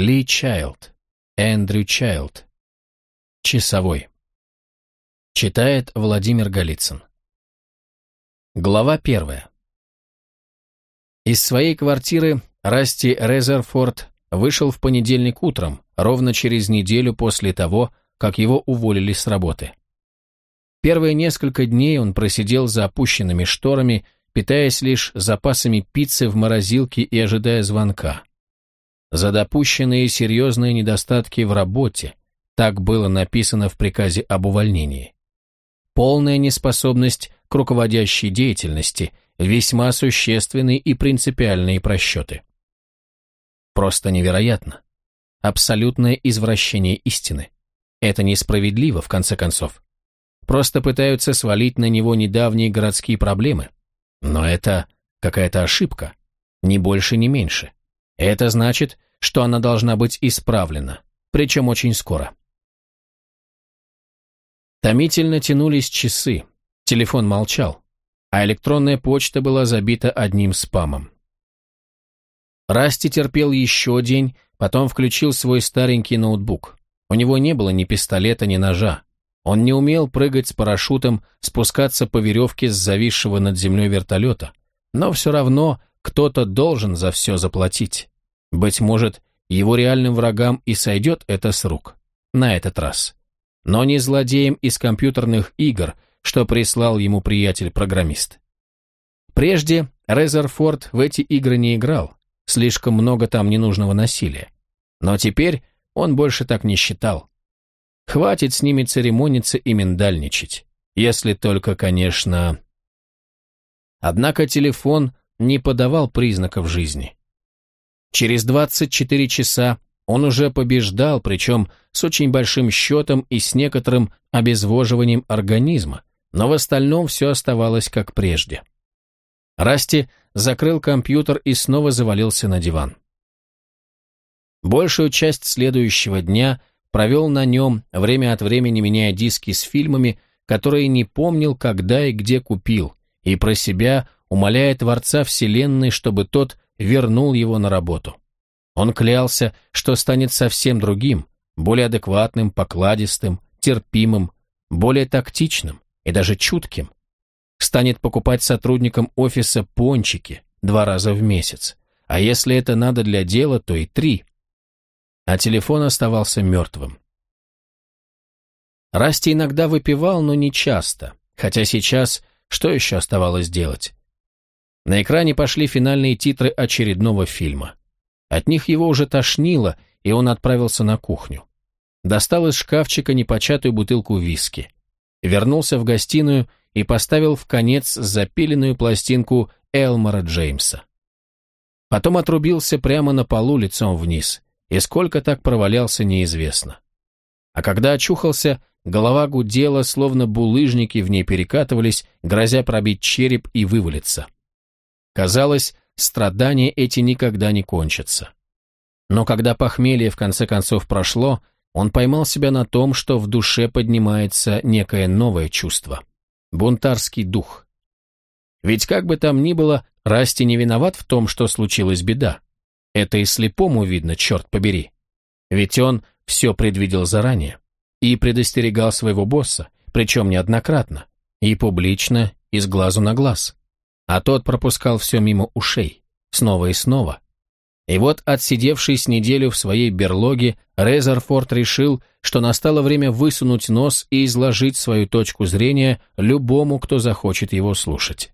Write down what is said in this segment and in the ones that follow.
Ли Чайлд. Эндрю Чайлд. Часовой. Читает Владимир Голицын. Глава первая. Из своей квартиры Расти Резерфорд вышел в понедельник утром, ровно через неделю после того, как его уволили с работы. Первые несколько дней он просидел за опущенными шторами, питаясь лишь запасами пиццы в морозилке и ожидая звонка. За допущенные серьезные недостатки в работе, так было написано в приказе об увольнении. Полная неспособность к руководящей деятельности, весьма существенные и принципиальные просчеты. Просто невероятно. Абсолютное извращение истины. Это несправедливо, в конце концов. Просто пытаются свалить на него недавние городские проблемы. Но это какая-то ошибка. Ни больше, ни меньше. Это значит, что она должна быть исправлена. Причем очень скоро. Томительно тянулись часы. Телефон молчал, а электронная почта была забита одним спамом. Расти терпел еще день, потом включил свой старенький ноутбук. У него не было ни пистолета, ни ножа. Он не умел прыгать с парашютом, спускаться по веревке с зависшего над землей вертолета. Но все равно кто-то должен за все заплатить. Быть может, его реальным врагам и сойдет это с рук. На этот раз. Но не злодеем из компьютерных игр, что прислал ему приятель-программист. Прежде Резерфорд в эти игры не играл, слишком много там ненужного насилия. Но теперь он больше так не считал. Хватит с ними церемониться и миндальничать. Если только, конечно... Однако телефон не подавал признаков жизни. Через 24 часа он уже побеждал, причем с очень большим счетом и с некоторым обезвоживанием организма, но в остальном все оставалось как прежде. Расти закрыл компьютер и снова завалился на диван. Большую часть следующего дня провел на нем, время от времени меняя диски с фильмами, которые не помнил, когда и где купил, и про себя умоляя Творца Вселенной, чтобы тот вернул его на работу. Он клялся, что станет совсем другим, более адекватным, покладистым, терпимым, более тактичным и даже чутким, станет покупать сотрудникам офиса пончики два раза в месяц, а если это надо для дела, то и три. А телефон оставался мертвым. Расти иногда выпивал, но не часто, хотя сейчас что еще оставалось делать? На экране пошли финальные титры очередного фильма. От них его уже тошнило, и он отправился на кухню. Достал из шкафчика непочатую бутылку виски. Вернулся в гостиную и поставил в конец запиленную пластинку Элмора Джеймса. Потом отрубился прямо на полу лицом вниз, и сколько так провалялся, неизвестно. А когда очухался, голова гудела, словно булыжники в ней перекатывались, грозя пробить череп и вывалиться. Казалось, страдания эти никогда не кончатся. Но когда похмелье в конце концов прошло, он поймал себя на том, что в душе поднимается некое новое чувство. Бунтарский дух. Ведь как бы там ни было, Расти не виноват в том, что случилась беда. Это и слепому видно, черт побери. Ведь он все предвидел заранее и предостерегал своего босса, причем неоднократно, и публично, и с глазу на глаз. А тот пропускал все мимо ушей, снова и снова, и вот, отсидевшись неделю в своей берлоге, Резерфорд решил, что настало время высунуть нос и изложить свою точку зрения любому, кто захочет его слушать.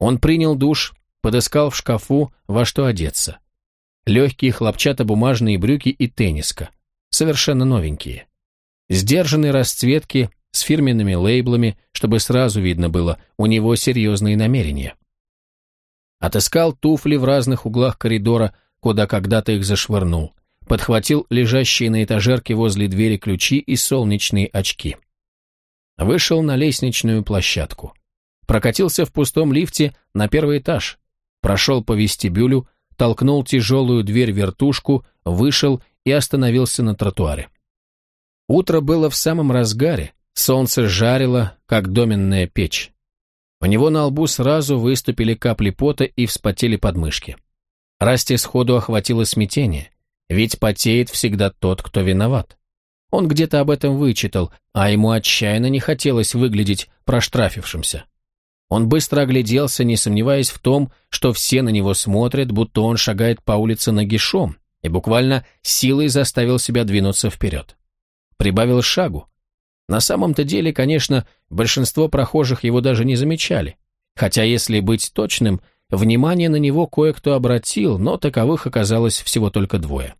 Он принял душ, подыскал в шкафу, во что одеться. Легкие хлопчатобумажные брюки и тенниска, совершенно новенькие. Сдержанные расцветки с фирменными лейблами, чтобы сразу видно было, у него серьезные намерения. Отыскал туфли в разных углах коридора, куда когда-то их зашвырнул. Подхватил лежащие на этажерке возле двери ключи и солнечные очки. Вышел на лестничную площадку. Прокатился в пустом лифте на первый этаж. Прошел по вестибюлю, толкнул тяжелую дверь-вертушку, вышел и остановился на тротуаре. Утро было в самом разгаре, солнце жарило, как доменная печь. У него на лбу сразу выступили капли пота и вспотели подмышки. Расти сходу охватило смятение, ведь потеет всегда тот, кто виноват. Он где-то об этом вычитал, а ему отчаянно не хотелось выглядеть проштрафившимся. Он быстро огляделся, не сомневаясь в том, что все на него смотрят, будто он шагает по улице нагишом, и буквально силой заставил себя двинуться вперед. Прибавил шагу. На самом-то деле, конечно, большинство прохожих его даже не замечали, хотя, если быть точным, внимание на него кое-кто обратил, но таковых оказалось всего только двое.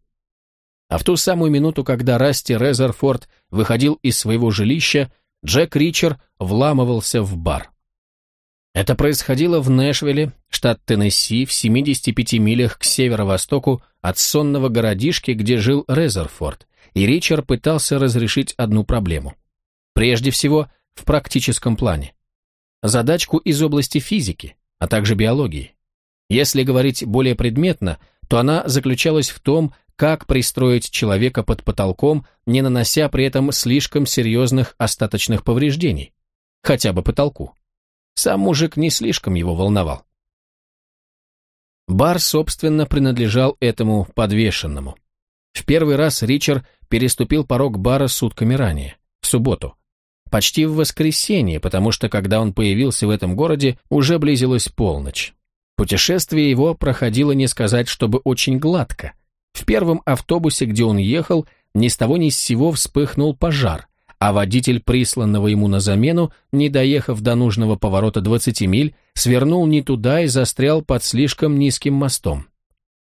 А в ту самую минуту, когда Расти Резерфорд выходил из своего жилища, Джек Ричер вламывался в бар. Это происходило в Нэшвилле, штат Теннесси, в 75 милях к северо-востоку от сонного городишки, где жил Резерфорд, и Ричард пытался разрешить одну проблему. Прежде всего, в практическом плане. Задачку из области физики, а также биологии. Если говорить более предметно, то она заключалась в том, как пристроить человека под потолком, не нанося при этом слишком серьезных остаточных повреждений, хотя бы потолку. Сам мужик не слишком его волновал. Бар, собственно, принадлежал этому подвешенному. В первый раз Ричард переступил порог бара сутками ранее, в субботу. Почти в воскресенье, потому что, когда он появился в этом городе, уже близилась полночь. Путешествие его проходило не сказать, чтобы очень гладко. В первом автобусе, где он ехал, ни с того ни с сего вспыхнул пожар, а водитель, присланного ему на замену, не доехав до нужного поворота 20 миль, свернул не туда и застрял под слишком низким мостом.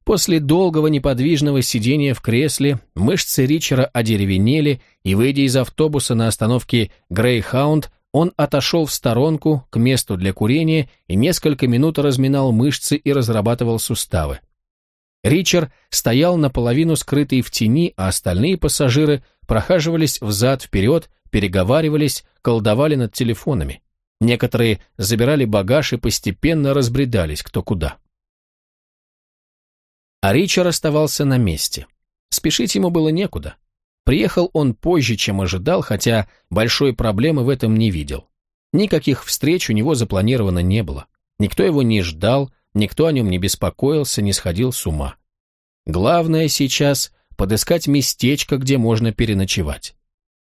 После долгого неподвижного сидения в кресле мышцы Ричера одеревенели, и, выйдя из автобуса на остановке «Грейхаунд», он отошел в сторонку к месту для курения и несколько минут разминал мышцы и разрабатывал суставы. Ричард стоял наполовину скрытый в тени, а остальные пассажиры прохаживались взад-вперед, переговаривались, колдовали над телефонами. Некоторые забирали багаж и постепенно разбредались кто куда. А Ричард оставался на месте. Спешить ему было некуда. Приехал он позже, чем ожидал, хотя большой проблемы в этом не видел. Никаких встреч у него запланировано не было. Никто его не ждал, никто о нем не беспокоился, не сходил с ума. Главное сейчас подыскать местечко, где можно переночевать.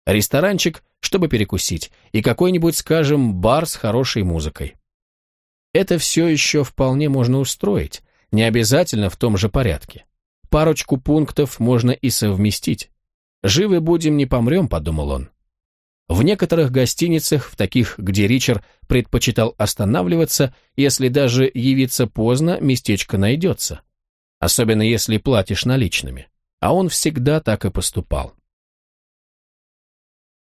Ресторанчик, чтобы перекусить, и какой-нибудь, скажем, бар с хорошей музыкой. Это все еще вполне можно устроить, не обязательно в том же порядке. Парочку пунктов можно и совместить. «Живы будем, не помрем», — подумал он. В некоторых гостиницах, в таких, где Ричард предпочитал останавливаться, если даже явиться поздно, местечко найдется. Особенно если платишь наличными а он всегда так и поступал.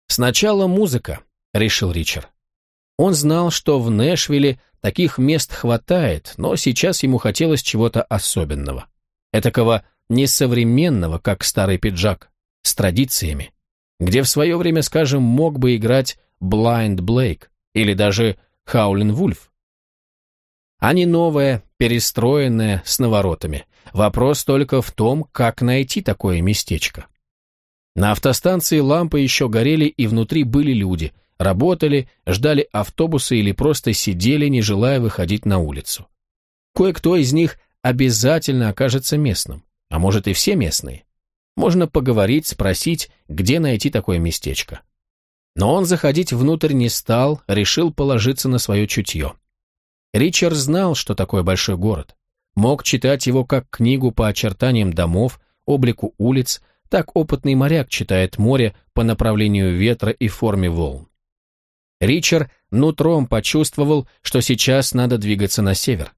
«Сначала музыка», — решил Ричард. Он знал, что в Нэшвилле таких мест хватает, но сейчас ему хотелось чего-то особенного. Этакого несовременного, как старый пиджак, с традициями, где в свое время, скажем, мог бы играть Blind Blake или даже Хаулин Вульф. А не новое, перестроенное, с наворотами, Вопрос только в том, как найти такое местечко. На автостанции лампы еще горели, и внутри были люди, работали, ждали автобуса или просто сидели, не желая выходить на улицу. Кое-кто из них обязательно окажется местным, а может и все местные. Можно поговорить, спросить, где найти такое местечко. Но он заходить внутрь не стал, решил положиться на свое чутье. Ричард знал, что такое большой город мог читать его как книгу по очертаниям домов, облику улиц, так опытный моряк читает море по направлению ветра и форме волн. Ричард нутром почувствовал, что сейчас надо двигаться на север.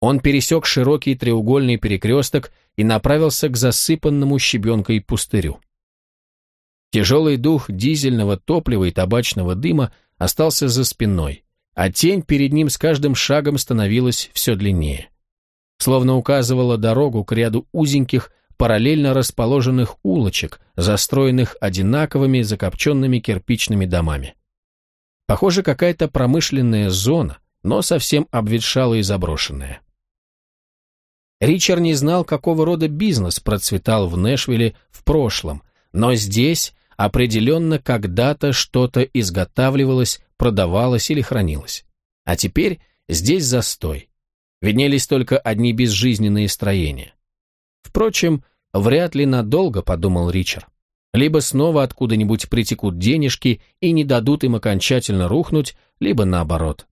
Он пересек широкий треугольный перекресток и направился к засыпанному щебенкой пустырю. Тяжелый дух дизельного топлива и табачного дыма остался за спиной, а тень перед ним с каждым шагом становилась все длиннее словно указывала дорогу к ряду узеньких, параллельно расположенных улочек, застроенных одинаковыми закопченными кирпичными домами. Похоже, какая-то промышленная зона, но совсем обветшалая и заброшенная. Ричард не знал, какого рода бизнес процветал в Нэшвилле в прошлом, но здесь определенно когда-то что-то изготавливалось, продавалось или хранилось. А теперь здесь застой виднелись только одни безжизненные строения. Впрочем, вряд ли надолго, подумал Ричард. Либо снова откуда-нибудь притекут денежки и не дадут им окончательно рухнуть, либо наоборот.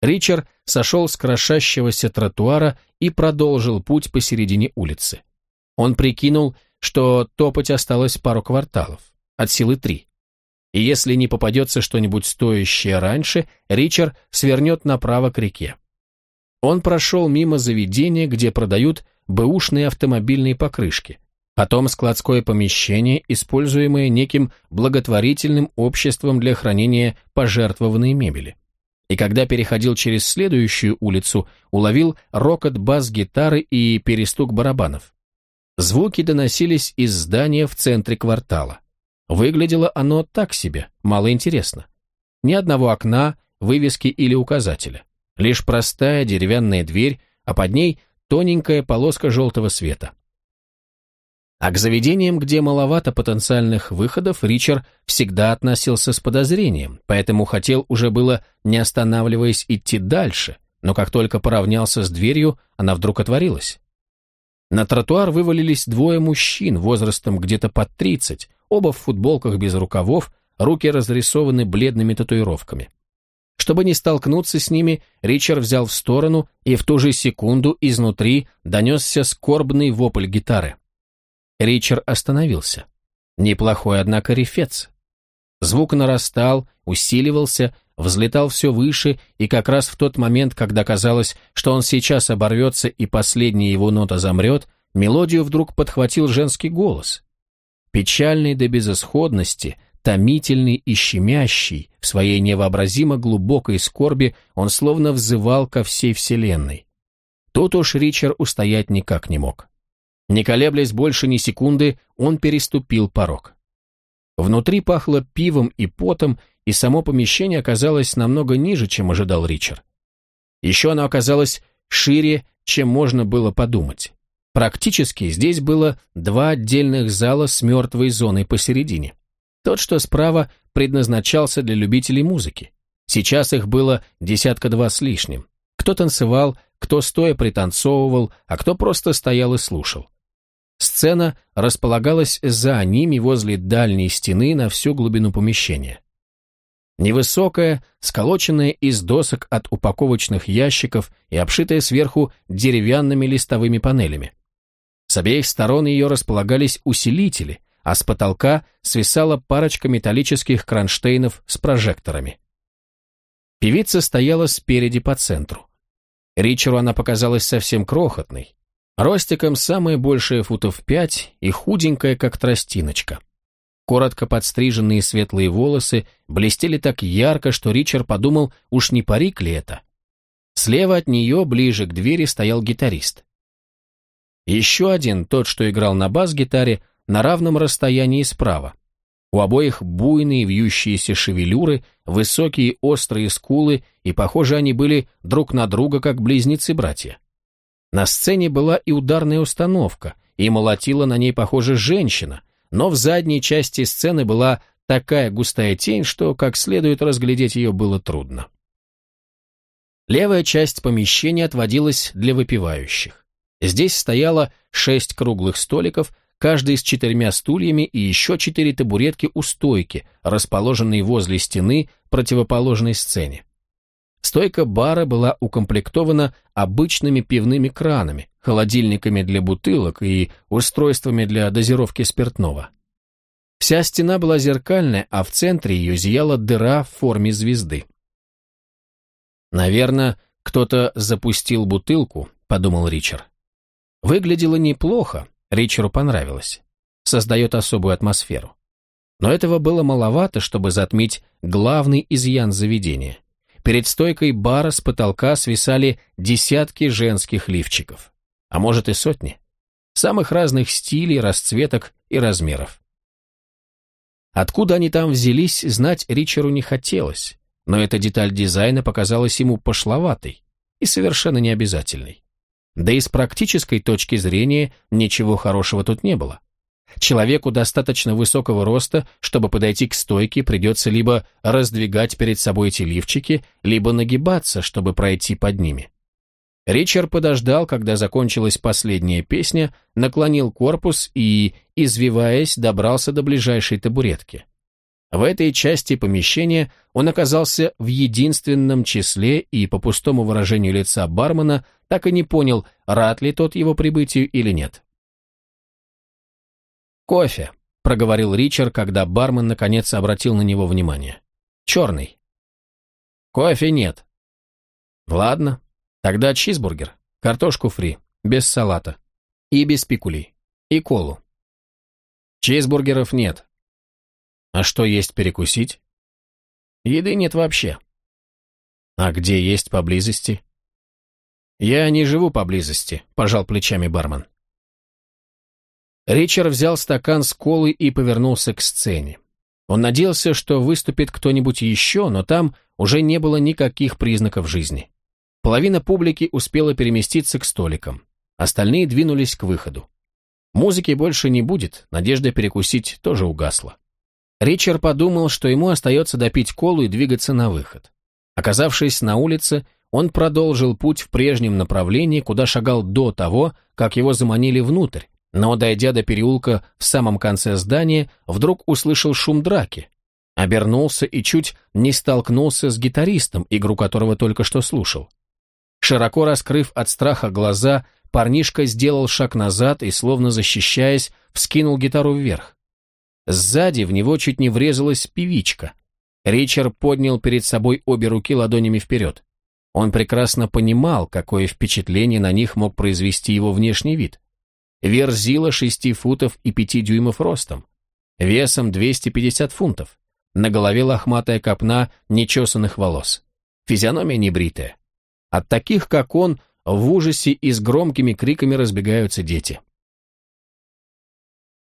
Ричард сошел с крошащегося тротуара и продолжил путь посередине улицы. Он прикинул, что топать осталось пару кварталов, от силы три. И если не попадется что-нибудь стоящее раньше, Ричард свернет направо к реке. Он прошел мимо заведения, где продают бэушные автомобильные покрышки, потом складское помещение, используемое неким благотворительным обществом для хранения пожертвованной мебели. И когда переходил через следующую улицу, уловил рокот бас-гитары и перестук барабанов. Звуки доносились из здания в центре квартала. Выглядело оно так себе, мало интересно. Ни одного окна, вывески или указателя. Лишь простая деревянная дверь, а под ней тоненькая полоска желтого света. А к заведениям, где маловато потенциальных выходов, Ричард всегда относился с подозрением, поэтому хотел уже было, не останавливаясь, идти дальше, но как только поравнялся с дверью, она вдруг отворилась. На тротуар вывалились двое мужчин возрастом где-то под тридцать, оба в футболках без рукавов, руки разрисованы бледными татуировками. Чтобы не столкнуться с ними, Ричард взял в сторону, и в ту же секунду изнутри донесся скорбный вопль гитары. Ричард остановился. Неплохой, однако, рефец. Звук нарастал, усиливался, взлетал все выше, и как раз в тот момент, когда казалось, что он сейчас оборвется и последняя его нота замрет, мелодию вдруг подхватил женский голос. Печальный до безысходности, томительный и щемящий, в своей невообразимо глубокой скорби он словно взывал ко всей вселенной. Тут уж Ричард устоять никак не мог. Не колеблясь больше ни секунды, он переступил порог. Внутри пахло пивом и потом, и само помещение оказалось намного ниже, чем ожидал Ричард. Еще оно оказалось шире, чем можно было подумать. Практически здесь было два отдельных зала с мертвой зоной посередине. Тот, что справа, предназначался для любителей музыки. Сейчас их было десятка-два с лишним. Кто танцевал, кто стоя пританцовывал, а кто просто стоял и слушал. Сцена располагалась за ними возле дальней стены на всю глубину помещения. Невысокая, сколоченная из досок от упаковочных ящиков и обшитая сверху деревянными листовыми панелями. С обеих сторон ее располагались усилители, а с потолка свисала парочка металлических кронштейнов с прожекторами. Певица стояла спереди по центру. Ричеру она показалась совсем крохотной, ростиком самое большее футов пять и худенькая, как тростиночка. Коротко подстриженные светлые волосы блестели так ярко, что Ричард подумал, уж не парик ли это. Слева от нее, ближе к двери, стоял гитарист. Еще один, тот, что играл на бас-гитаре, на равном расстоянии справа. У обоих буйные вьющиеся шевелюры, высокие острые скулы, и, похоже, они были друг на друга, как близнецы-братья. На сцене была и ударная установка, и молотила на ней, похоже, женщина, но в задней части сцены была такая густая тень, что как следует разглядеть ее было трудно. Левая часть помещения отводилась для выпивающих. Здесь стояло шесть круглых столиков, каждый с четырьмя стульями и еще четыре табуретки у стойки, расположенные возле стены противоположной сцене. Стойка бара была укомплектована обычными пивными кранами, холодильниками для бутылок и устройствами для дозировки спиртного. Вся стена была зеркальная, а в центре ее зияла дыра в форме звезды. «Наверное, кто-то запустил бутылку», — подумал Ричард. Выглядело неплохо, Ричеру понравилось. Создает особую атмосферу. Но этого было маловато, чтобы затмить главный изъян заведения. Перед стойкой бара с потолка свисали десятки женских лифчиков. А может и сотни. Самых разных стилей, расцветок и размеров. Откуда они там взялись, знать Ричеру не хотелось, но эта деталь дизайна показалась ему пошловатой и совершенно необязательной. Да и с практической точки зрения ничего хорошего тут не было. Человеку достаточно высокого роста, чтобы подойти к стойке, придется либо раздвигать перед собой эти лифчики, либо нагибаться, чтобы пройти под ними. Ричард подождал, когда закончилась последняя песня, наклонил корпус и, извиваясь, добрался до ближайшей табуретки. В этой части помещения он оказался в единственном числе и по пустому выражению лица бармена так и не понял, рад ли тот его прибытию или нет. «Кофе», — проговорил Ричард, когда бармен наконец обратил на него внимание. «Черный». «Кофе нет». «Ладно, тогда чизбургер, картошку фри, без салата. И без пикулей. И колу». «Чизбургеров нет», а что есть перекусить? Еды нет вообще. А где есть поблизости? Я не живу поблизости, пожал плечами бармен. Ричард взял стакан с колой и повернулся к сцене. Он надеялся, что выступит кто-нибудь еще, но там уже не было никаких признаков жизни. Половина публики успела переместиться к столикам. Остальные двинулись к выходу. Музыки больше не будет, надежда перекусить тоже угасла. Ричард подумал, что ему остается допить колу и двигаться на выход. Оказавшись на улице, он продолжил путь в прежнем направлении, куда шагал до того, как его заманили внутрь, но, дойдя до переулка в самом конце здания, вдруг услышал шум драки. Обернулся и чуть не столкнулся с гитаристом, игру которого только что слушал. Широко раскрыв от страха глаза, парнишка сделал шаг назад и, словно защищаясь, вскинул гитару вверх. Сзади в него чуть не врезалась певичка. Ричард поднял перед собой обе руки ладонями вперед. Он прекрасно понимал, какое впечатление на них мог произвести его внешний вид. Верзила шести футов и пяти дюймов ростом, весом 250 фунтов, на голове лохматая копна нечесанных волос, физиономия небритая. От таких, как он, в ужасе и с громкими криками разбегаются дети.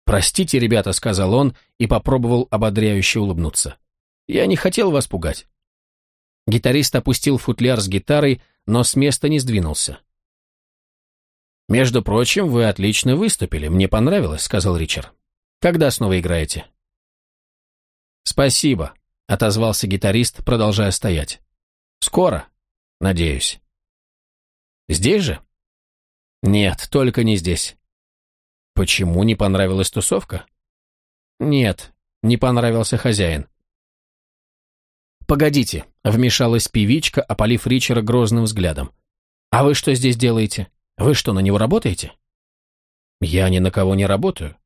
«Простите, ребята», — сказал он и попробовал ободряюще улыбнуться. «Я не хотел вас пугать». Гитарист опустил футляр с гитарой, но с места не сдвинулся. «Между прочим, вы отлично выступили, мне понравилось», — сказал Ричард. «Когда снова играете?» «Спасибо», — отозвался гитарист, продолжая стоять. «Скоро, надеюсь». «Здесь же?» «Нет, только не здесь. Почему не понравилась тусовка? Нет, не понравился хозяин. «Погодите», — вмешалась певичка, опалив Ричера грозным взглядом. «А вы что здесь делаете? Вы что, на него работаете?» «Я ни на кого не работаю.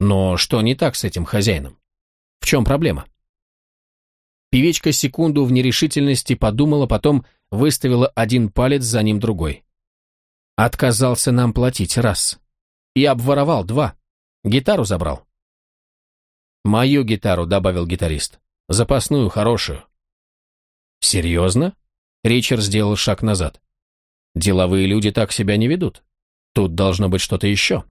Но что не так с этим хозяином? В чем проблема?» Певичка секунду в нерешительности подумала, потом выставила один палец за ним другой. «Отказался нам платить, раз. И обворовал два. Гитару забрал. «Мою гитару», — добавил гитарист. «Запасную, хорошую». «Серьезно?» Ричард сделал шаг назад. «Деловые люди так себя не ведут. Тут должно быть что-то еще».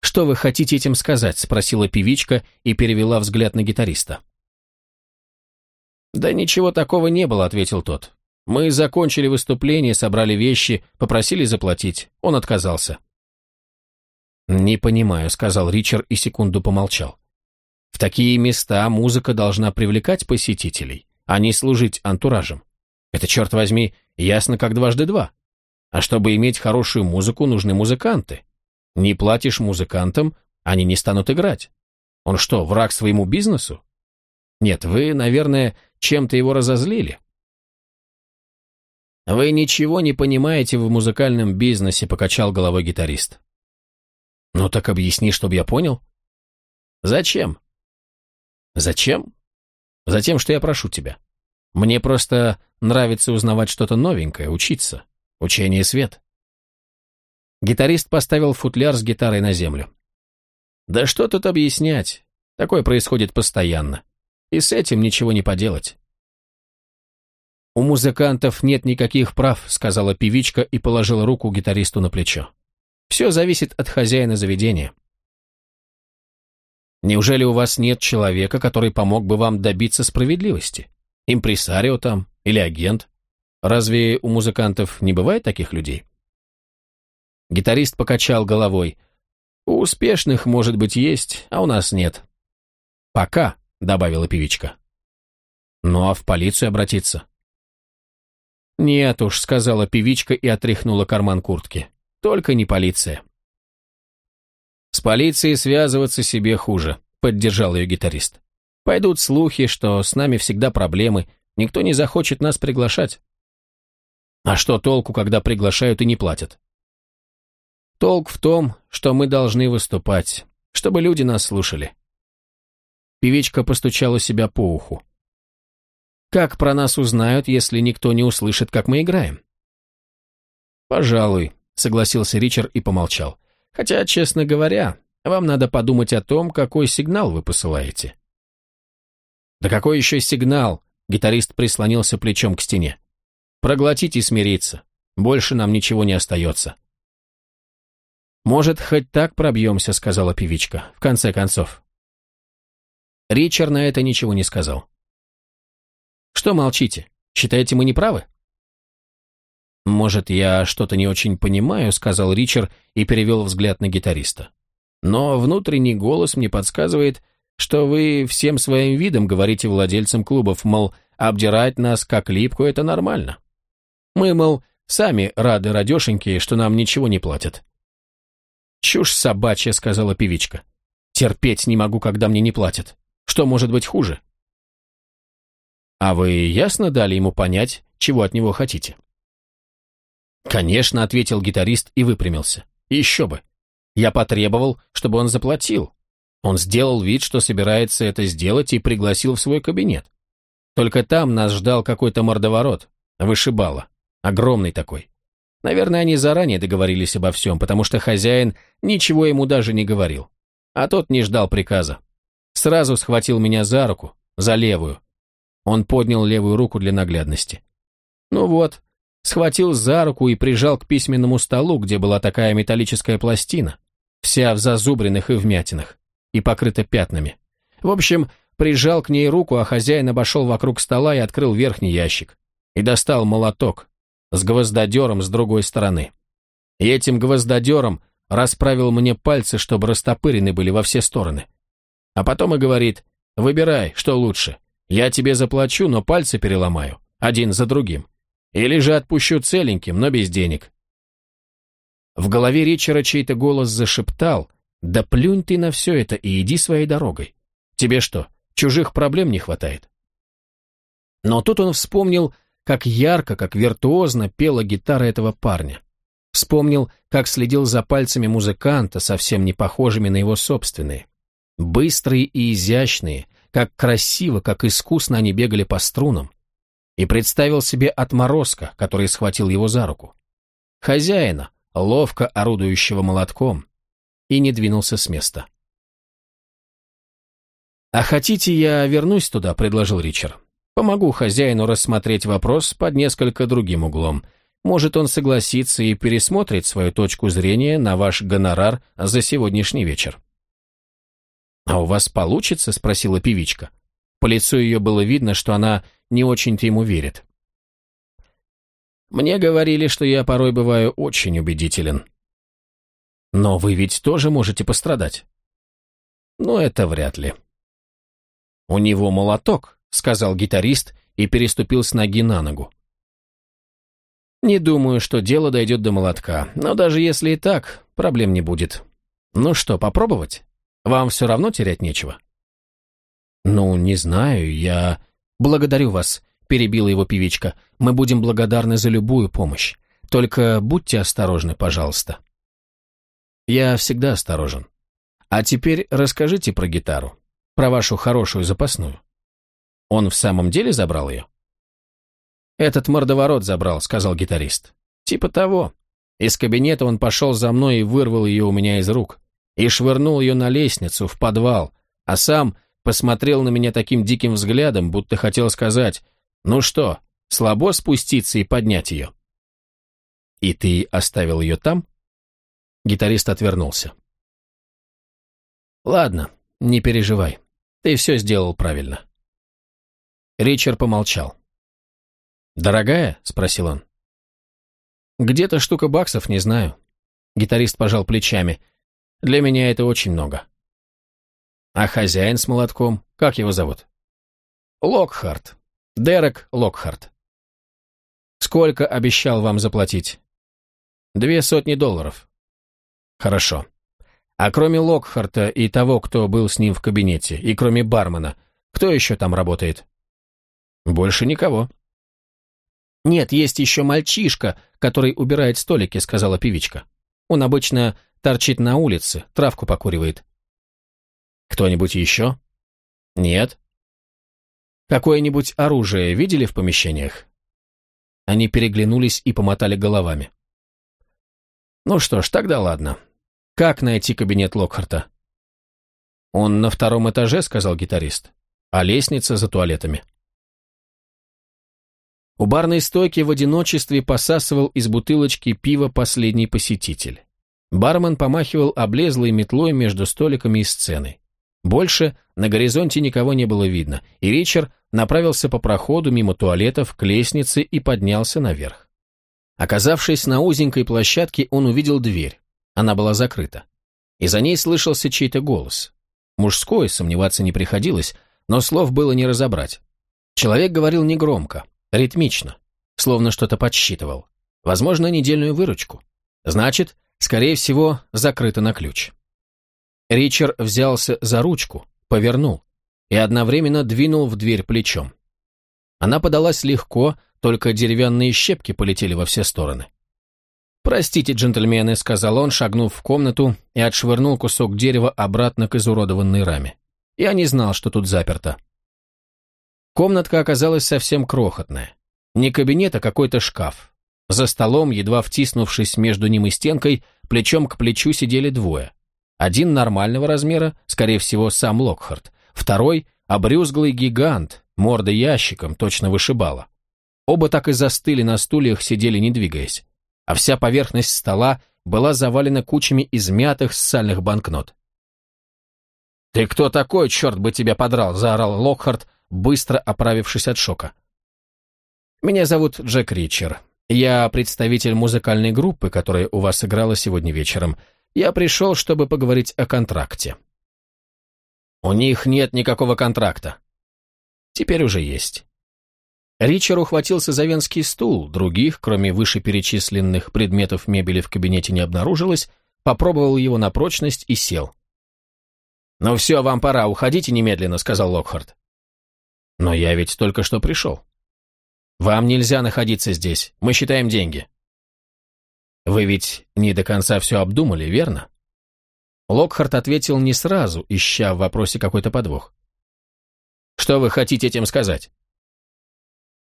«Что вы хотите этим сказать?» — спросила певичка и перевела взгляд на гитариста. «Да ничего такого не было», — ответил тот. Мы закончили выступление, собрали вещи, попросили заплатить. Он отказался. «Не понимаю», — сказал Ричард и секунду помолчал. «В такие места музыка должна привлекать посетителей, а не служить антуражем. Это, черт возьми, ясно как дважды два. А чтобы иметь хорошую музыку, нужны музыканты. Не платишь музыкантам, они не станут играть. Он что, враг своему бизнесу? Нет, вы, наверное, чем-то его разозлили. «Вы ничего не понимаете в музыкальном бизнесе», — покачал головой гитарист. «Ну так объясни, чтобы я понял». «Зачем?» «Зачем?» «Затем, что я прошу тебя. Мне просто нравится узнавать что-то новенькое, учиться. Учение свет». Гитарист поставил футляр с гитарой на землю. «Да что тут объяснять? Такое происходит постоянно. И с этим ничего не поделать. «У музыкантов нет никаких прав», — сказала певичка и положила руку гитаристу на плечо. «Все зависит от хозяина заведения». «Неужели у вас нет человека, который помог бы вам добиться справедливости? Импресарио там или агент? Разве у музыкантов не бывает таких людей?» Гитарист покачал головой. «У успешных, может быть, есть, а у нас нет». «Пока», — добавила певичка. «Ну а в полицию обратиться?» «Нет уж», — сказала певичка и отряхнула карман куртки. «Только не полиция». «С полицией связываться себе хуже», — поддержал ее гитарист. «Пойдут слухи, что с нами всегда проблемы, никто не захочет нас приглашать». «А что толку, когда приглашают и не платят?» «Толк в том, что мы должны выступать, чтобы люди нас слушали». Певичка постучала себя по уху. «Как про нас узнают, если никто не услышит, как мы играем?» «Пожалуй», — согласился Ричард и помолчал. Хотя, честно говоря, вам надо подумать о том, какой сигнал вы посылаете. Да какой еще сигнал? Гитарист прислонился плечом к стене. Проглотить и смириться. Больше нам ничего не остается. «Может, хоть так пробьемся», — сказала певичка, в конце концов. Ричард на это ничего не сказал. «Что молчите? Считаете, мы не правы?» «Может, я что-то не очень понимаю», — сказал Ричард и перевел взгляд на гитариста. «Но внутренний голос мне подсказывает, что вы всем своим видом говорите владельцам клубов, мол, обдирать нас как липку — это нормально. Мы, мол, сами рады радешеньки, что нам ничего не платят». «Чушь собачья», — сказала певичка. «Терпеть не могу, когда мне не платят. Что может быть хуже?» «А вы ясно дали ему понять, чего от него хотите?» «Конечно», — ответил гитарист и выпрямился. «Еще бы. Я потребовал, чтобы он заплатил. Он сделал вид, что собирается это сделать, и пригласил в свой кабинет. Только там нас ждал какой-то мордоворот, вышибало, огромный такой. Наверное, они заранее договорились обо всем, потому что хозяин ничего ему даже не говорил. А тот не ждал приказа. Сразу схватил меня за руку, за левую. Он поднял левую руку для наглядности. Ну вот, схватил за руку и прижал к письменному столу, где была такая металлическая пластина, вся в зазубренных и вмятинах, и покрыта пятнами. В общем, прижал к ней руку, а хозяин обошел вокруг стола и открыл верхний ящик. И достал молоток с гвоздодером с другой стороны. И этим гвоздодером расправил мне пальцы, чтобы растопырены были во все стороны. А потом и говорит, выбирай, что лучше. Я тебе заплачу, но пальцы переломаю, один за другим. Или же отпущу целеньким, но без денег. В голове Ричера чей-то голос зашептал, «Да плюнь ты на все это и иди своей дорогой. Тебе что, чужих проблем не хватает?» Но тут он вспомнил, как ярко, как виртуозно пела гитара этого парня. Вспомнил, как следил за пальцами музыканта, совсем не похожими на его собственные. Быстрые и изящные, как красиво, как искусно они бегали по струнам и представил себе отморозка, который схватил его за руку. Хозяина, ловко орудующего молотком, и не двинулся с места. «А хотите, я вернусь туда?» – предложил Ричард. «Помогу хозяину рассмотреть вопрос под несколько другим углом. Может, он согласится и пересмотрит свою точку зрения на ваш гонорар за сегодняшний вечер». «А у вас получится?» – спросила певичка. По лицу ее было видно, что она не очень-то ему верит. Мне говорили, что я порой бываю очень убедителен. Но вы ведь тоже можете пострадать. Ну, это вряд ли. У него молоток, сказал гитарист и переступил с ноги на ногу. Не думаю, что дело дойдет до молотка, но даже если и так, проблем не будет. Ну что, попробовать? Вам все равно терять нечего. Ну, не знаю, я... «Благодарю вас», — перебила его певичка. «Мы будем благодарны за любую помощь. Только будьте осторожны, пожалуйста». «Я всегда осторожен. А теперь расскажите про гитару, про вашу хорошую запасную. Он в самом деле забрал ее?» «Этот мордоворот забрал», — сказал гитарист. «Типа того. Из кабинета он пошел за мной и вырвал ее у меня из рук. И швырнул ее на лестницу, в подвал, а сам посмотрел на меня таким диким взглядом, будто хотел сказать, «Ну что, слабо спуститься и поднять ее?» «И ты оставил ее там?» Гитарист отвернулся. «Ладно, не переживай. Ты все сделал правильно». Ричард помолчал. «Дорогая?» — спросил он. «Где-то штука баксов, не знаю». Гитарист пожал плечами. «Для меня это очень много». А хозяин с молотком, как его зовут? Локхарт. Дерек Локхарт. Сколько обещал вам заплатить? Две сотни долларов. Хорошо. А кроме Локхарта и того, кто был с ним в кабинете, и кроме бармена, кто еще там работает? Больше никого. Нет, есть еще мальчишка, который убирает столики, сказала певичка. Он обычно торчит на улице, травку покуривает. Кто-нибудь еще? Нет. Какое-нибудь оружие видели в помещениях? Они переглянулись и помотали головами. Ну что ж, тогда ладно. Как найти кабинет Локхарта? Он на втором этаже, сказал гитарист. А лестница за туалетами. У барной стойки в одиночестве посасывал из бутылочки пива последний посетитель. Бармен помахивал облезлой метлой между столиками и сценой. Больше на горизонте никого не было видно, и Ричард направился по проходу мимо туалетов к лестнице и поднялся наверх. Оказавшись на узенькой площадке, он увидел дверь. Она была закрыта. И за ней слышался чей-то голос. Мужской, сомневаться не приходилось, но слов было не разобрать. Человек говорил негромко, ритмично, словно что-то подсчитывал. Возможно, недельную выручку. Значит, скорее всего, закрыто на ключ. Ричард взялся за ручку, повернул и одновременно двинул в дверь плечом. Она подалась легко, только деревянные щепки полетели во все стороны. «Простите, джентльмены», — сказал он, шагнув в комнату и отшвырнул кусок дерева обратно к изуродованной раме. «Я не знал, что тут заперто». Комнатка оказалась совсем крохотная. Не кабинет, а какой-то шкаф. За столом, едва втиснувшись между ним и стенкой, плечом к плечу сидели двое. Один нормального размера, скорее всего, сам Локхарт. Второй — обрюзглый гигант, морда ящиком, точно вышибала. Оба так и застыли на стульях, сидели не двигаясь. А вся поверхность стола была завалена кучами измятых ссальных банкнот. «Ты кто такой, черт бы тебя подрал?» — заорал Локхарт, быстро оправившись от шока. «Меня зовут Джек Ричер. Я представитель музыкальной группы, которая у вас играла сегодня вечером. Я пришел, чтобы поговорить о контракте». «У них нет никакого контракта». «Теперь уже есть». Ричард ухватился за венский стул, других, кроме вышеперечисленных предметов мебели в кабинете не обнаружилось, попробовал его на прочность и сел. «Ну все, вам пора, уходите немедленно», — сказал Локхард. «Но я ведь только что пришел». «Вам нельзя находиться здесь, мы считаем деньги». Вы ведь не до конца все обдумали, верно? Локхарт ответил не сразу, ища в вопросе какой-то подвох. Что вы хотите этим сказать?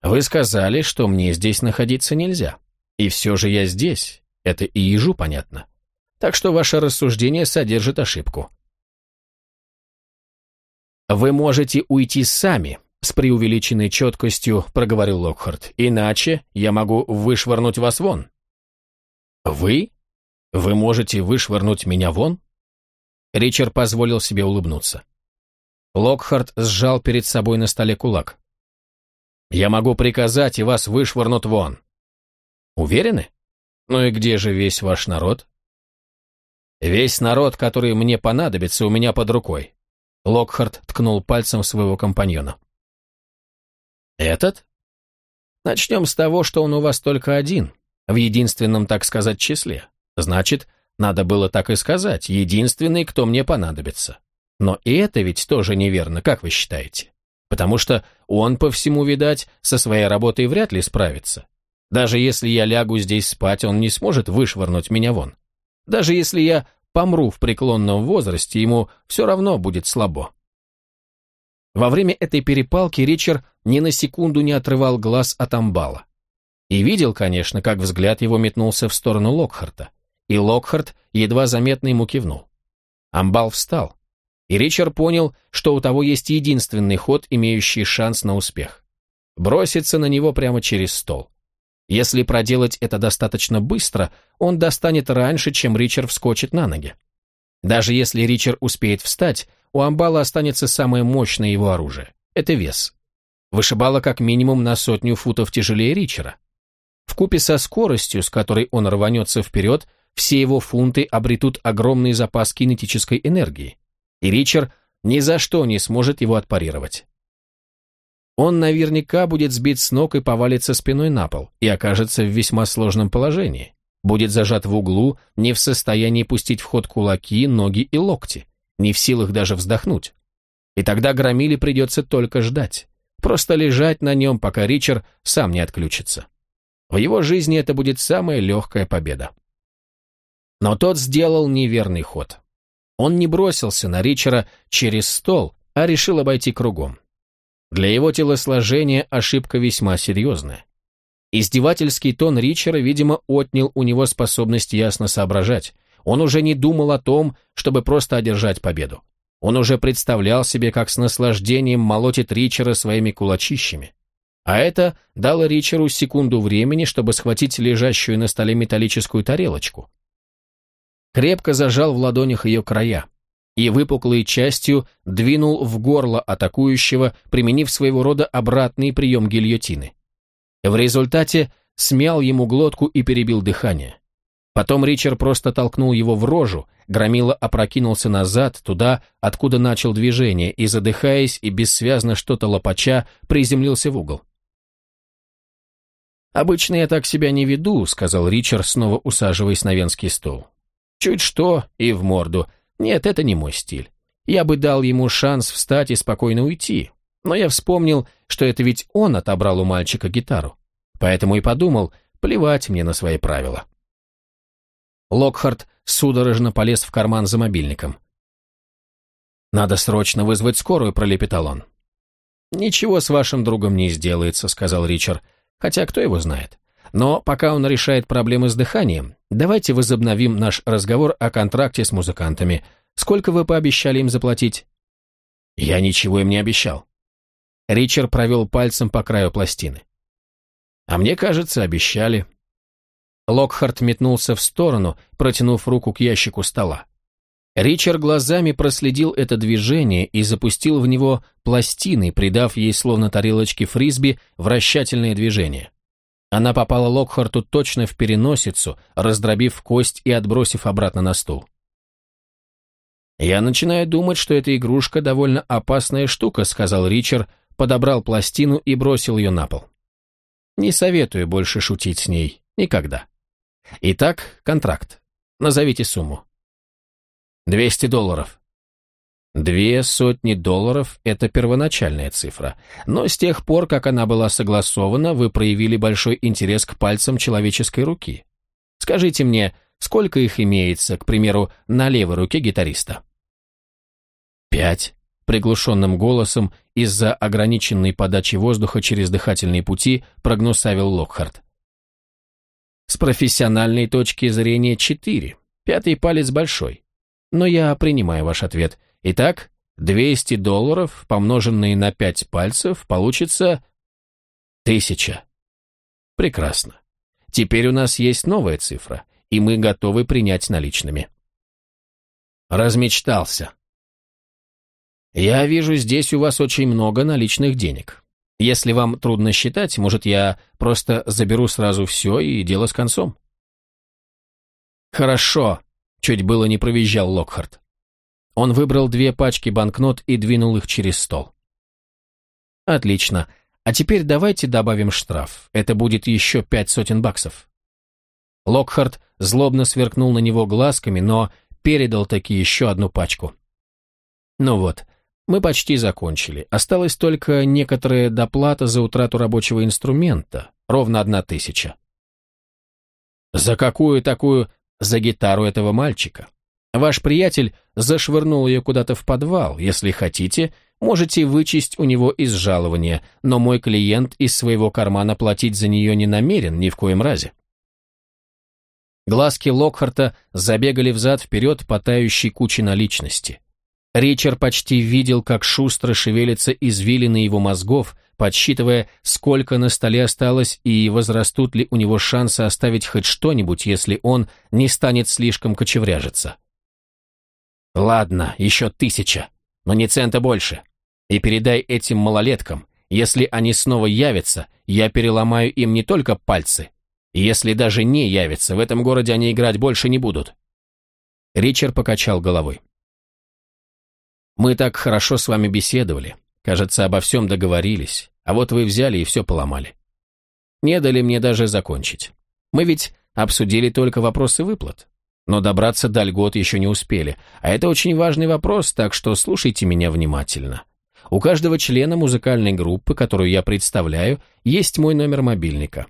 Вы сказали, что мне здесь находиться нельзя. И все же я здесь. Это и ежу понятно. Так что ваше рассуждение содержит ошибку. Вы можете уйти сами, с преувеличенной четкостью проговорил Локхарт. Иначе я могу вышвырнуть вас вон. «Вы? Вы можете вышвырнуть меня вон?» Ричард позволил себе улыбнуться. Локхард сжал перед собой на столе кулак. «Я могу приказать, и вас вышвырнут вон». «Уверены? Ну и где же весь ваш народ?» «Весь народ, который мне понадобится, у меня под рукой». Локхард ткнул пальцем своего компаньона. «Этот? Начнем с того, что он у вас только один, в единственном, так сказать, числе. Значит, надо было так и сказать, единственный, кто мне понадобится. Но и это ведь тоже неверно, как вы считаете? Потому что он, по всему, видать, со своей работой вряд ли справится. Даже если я лягу здесь спать, он не сможет вышвырнуть меня вон. Даже если я помру в преклонном возрасте, ему все равно будет слабо. Во время этой перепалки Ричард ни на секунду не отрывал глаз от амбала. И видел, конечно, как взгляд его метнулся в сторону Локхарта. И Локхарт едва заметно ему кивнул. Амбал встал. И Ричард понял, что у того есть единственный ход, имеющий шанс на успех. Броситься на него прямо через стол. Если проделать это достаточно быстро, он достанет раньше, чем Ричард вскочит на ноги. Даже если Ричард успеет встать, у Амбала останется самое мощное его оружие. Это вес. Вышибало как минимум на сотню футов тяжелее Ричера. Вкупе со скоростью, с которой он рванется вперед, все его фунты обретут огромный запас кинетической энергии, и Ричард ни за что не сможет его отпарировать. Он наверняка будет сбит с ног и повалится спиной на пол, и окажется в весьма сложном положении. Будет зажат в углу, не в состоянии пустить в ход кулаки, ноги и локти, не в силах даже вздохнуть. И тогда Громиле придется только ждать. Просто лежать на нем, пока Ричард сам не отключится. В его жизни это будет самая легкая победа. Но тот сделал неверный ход. Он не бросился на Ричера через стол, а решил обойти кругом. Для его телосложения ошибка весьма серьезная. Издевательский тон Ричера, видимо, отнял у него способность ясно соображать. Он уже не думал о том, чтобы просто одержать победу. Он уже представлял себе, как с наслаждением молотит Ричера своими кулачищами. А это дало Ричеру секунду времени, чтобы схватить лежащую на столе металлическую тарелочку. Крепко зажал в ладонях ее края и выпуклой частью двинул в горло атакующего, применив своего рода обратный прием гильотины. В результате смял ему глотку и перебил дыхание. Потом Ричард просто толкнул его в рожу, Громила опрокинулся назад, туда, откуда начал движение, и, задыхаясь и бессвязно что-то лопача, приземлился в угол. «Обычно я так себя не веду», — сказал Ричард, снова усаживаясь на венский стол. «Чуть что и в морду. Нет, это не мой стиль. Я бы дал ему шанс встать и спокойно уйти. Но я вспомнил, что это ведь он отобрал у мальчика гитару. Поэтому и подумал, плевать мне на свои правила». Локхарт судорожно полез в карман за мобильником. «Надо срочно вызвать скорую», — пролепетал он. «Ничего с вашим другом не сделается», — сказал Ричард, хотя кто его знает. Но пока он решает проблемы с дыханием, давайте возобновим наш разговор о контракте с музыкантами. Сколько вы пообещали им заплатить?» «Я ничего им не обещал». Ричард провел пальцем по краю пластины. «А мне кажется, обещали. Локхарт метнулся в сторону, протянув руку к ящику стола. Ричард глазами проследил это движение и запустил в него пластины, придав ей словно тарелочки фрисби вращательное движение. Она попала Локхарту точно в переносицу, раздробив кость и отбросив обратно на стул. «Я начинаю думать, что эта игрушка довольно опасная штука», сказал Ричард, подобрал пластину и бросил ее на пол. «Не советую больше шутить с ней. Никогда». Итак, контракт. Назовите сумму. 200 долларов. Две сотни долларов – это первоначальная цифра, но с тех пор, как она была согласована, вы проявили большой интерес к пальцам человеческой руки. Скажите мне, сколько их имеется, к примеру, на левой руке гитариста? Пять. Приглушенным голосом из-за ограниченной подачи воздуха через дыхательные пути прогнусавил Локхарт. С профессиональной точки зрения четыре. Пятый палец большой. Но я принимаю ваш ответ. Итак, 200 долларов, помноженные на пять пальцев, получится... Тысяча. Прекрасно. Теперь у нас есть новая цифра, и мы готовы принять наличными. Размечтался. Я вижу, здесь у вас очень много наличных денег. Если вам трудно считать, может, я просто заберу сразу все и дело с концом?» «Хорошо», — чуть было не провизжал Локхарт. Он выбрал две пачки банкнот и двинул их через стол. «Отлично. А теперь давайте добавим штраф. Это будет еще пять сотен баксов». Локхарт злобно сверкнул на него глазками, но передал таки еще одну пачку. «Ну вот, мы почти закончили. Осталась только некоторая доплата за утрату рабочего инструмента. Ровно одна тысяча. За какую такую? За гитару этого мальчика. Ваш приятель зашвырнул ее куда-то в подвал. Если хотите, можете вычесть у него из жалования, но мой клиент из своего кармана платить за нее не намерен ни в коем разе. Глазки Локхарта забегали взад-вперед по тающей куче наличности. Ричард почти видел, как шустро шевелятся извилины его мозгов, подсчитывая, сколько на столе осталось и возрастут ли у него шансы оставить хоть что-нибудь, если он не станет слишком кочевряжиться. «Ладно, еще тысяча, но не цента больше. И передай этим малолеткам, если они снова явятся, я переломаю им не только пальцы. Если даже не явятся, в этом городе они играть больше не будут». Ричард покачал головой. Мы так хорошо с вами беседовали. Кажется, обо всем договорились. а вот вы взяли и все поломали. Не дали мне даже закончить. Мы ведь обсудили только вопросы выплат. Но добраться до льгот еще не успели, а это очень важный вопрос, так что слушайте меня внимательно. У каждого члена музыкальной группы, которую я представляю, есть мой номер мобильника.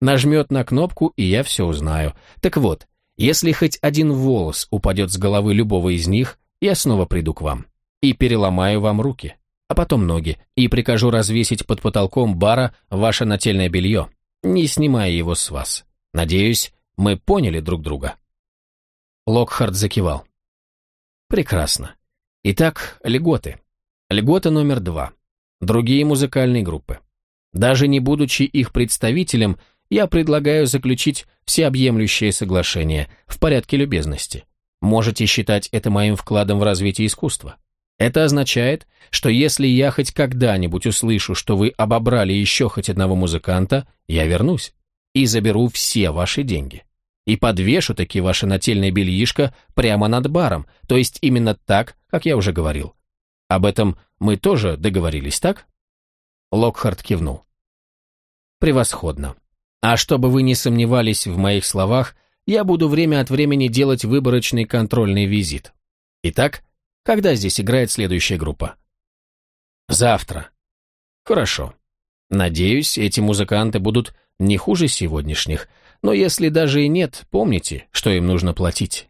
Нажмет на кнопку, и я все узнаю. Так вот, если хоть один волос упадет с головы любого из них, я снова приду к вам и переломаю вам руки, а потом ноги, и прикажу развесить под потолком бара ваше нательное белье, не снимая его с вас. Надеюсь, мы поняли друг друга». Локхард закивал. «Прекрасно. Итак, льготы. Льгота номер два. Другие музыкальные группы. Даже не будучи их представителем, я предлагаю заключить всеобъемлющее соглашение в порядке любезности. Можете считать это моим вкладом в развитие искусства. Это означает, что если я хоть когда-нибудь услышу, что вы обобрали еще хоть одного музыканта, я вернусь и заберу все ваши деньги. И подвешу таки ваше нательное бельишко прямо над баром, то есть именно так, как я уже говорил. Об этом мы тоже договорились, так? Локхард кивнул. Превосходно. А чтобы вы не сомневались в моих словах, я буду время от времени делать выборочный контрольный визит. Итак, когда здесь играет следующая группа? Завтра. Хорошо. Надеюсь, эти музыканты будут не хуже сегодняшних, но если даже и нет, помните, что им нужно платить.